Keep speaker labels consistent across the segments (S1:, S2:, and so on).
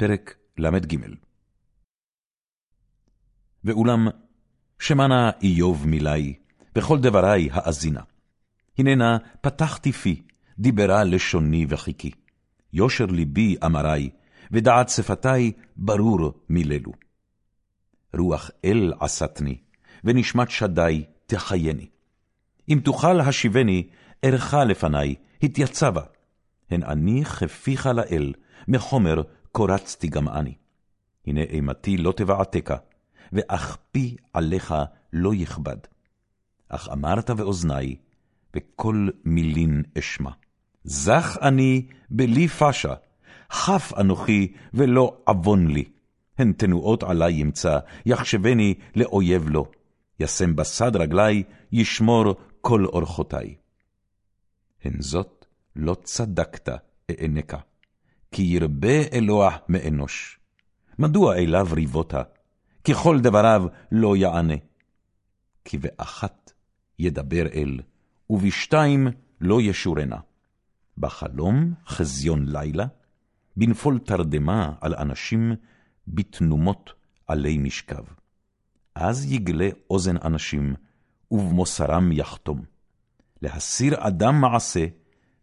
S1: פרק ל"ג ואולם, שמענה איוב מילי, וכל דברי האזינה. הננה פתחתי פי, דיברה לשוני וחיכי. יושר ליבי אמרי, ודעת שפתי ברור מיללו. רוח אל עשתני, ונשמת שדי תחייני. אם תוכל השיבני, ארכה לפני, התייצבה. הן אני כפיך לאל, מחומר קורצתי גם אני. הנה אימתי לא תבעתך, ואכפי עליך לא יכבד. אך אמרת באוזני, וכל מילין אשמע. זך אני בלי פשע, חף אנוכי ולא עוון לי. הן תנועות עלי ימצא, יחשבני לאויב לו. ישם בסד רגלי, ישמור כל אורחותי. הן זאת לא צדקת אענקה, כי ירבה אלוה מאנוש. מדוע אליו ריבותה? ככל דבריו לא יענה. כי באחת ידבר אל, ובשתיים לא ישורנה. בחלום חזיון לילה, בנפול תרדמה על אנשים, בתנומות עלי משכב. אז יגלה אוזן אנשים, ובמוסרם יחתום. להסיר אדם מעשה,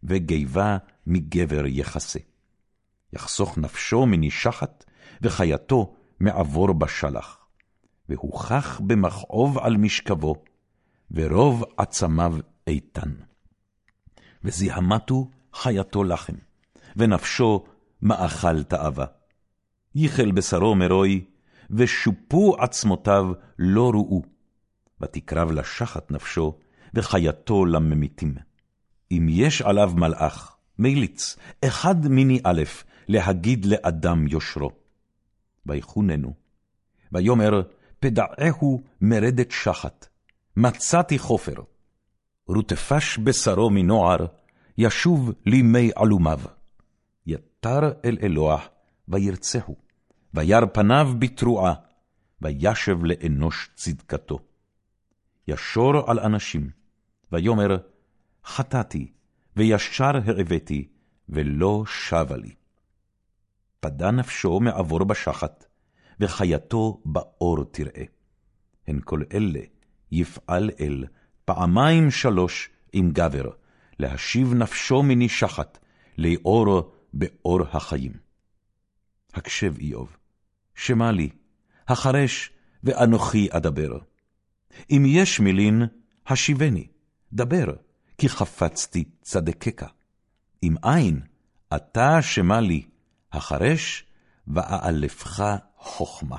S1: וגיבה מגבר יחסה. יחסוך נפשו מנישחת, וחייתו מעבור בשלח. והוכח במכאוב על משכבו, ורוב עצמיו איתן. וזיהמתו חייתו לחם, ונפשו מאכל תאווה. ייחל בשרו מרוי, ושופו עצמותיו לא ראו. ותקרב לשחת נפשו, וחייתו לממיתים. אם יש עליו מלאך, מליץ, אחד מיני א', להגיד לאדם יושרו. ויחוננו, ויאמר, פדעהו מרדת שחת, מצאתי חופר. רוטפש בשרו מנוער, ישוב לימי עלומיו. יתר אל אלוה, וירצהו, וירא פניו בתרועה, וישב לאנוש צדקתו. ישור על אנשים, ויאמר, חטאתי, וישר העבדתי, ולא שבה לי. פדה נפשו מעבור בשחת, וחייתו באור תראה. הן כל אלה יפעל אל פעמיים שלוש עם גבר, להשיב נפשו מנשחת, לאור באור החיים. הקשב איוב, שמע לי, החרש ואנוכי אדבר. אם יש מילין, השיבני, דבר, כי חפצתי צדקך. אם אין, אתה שמע לי, החרש, ואאלפך חכמה.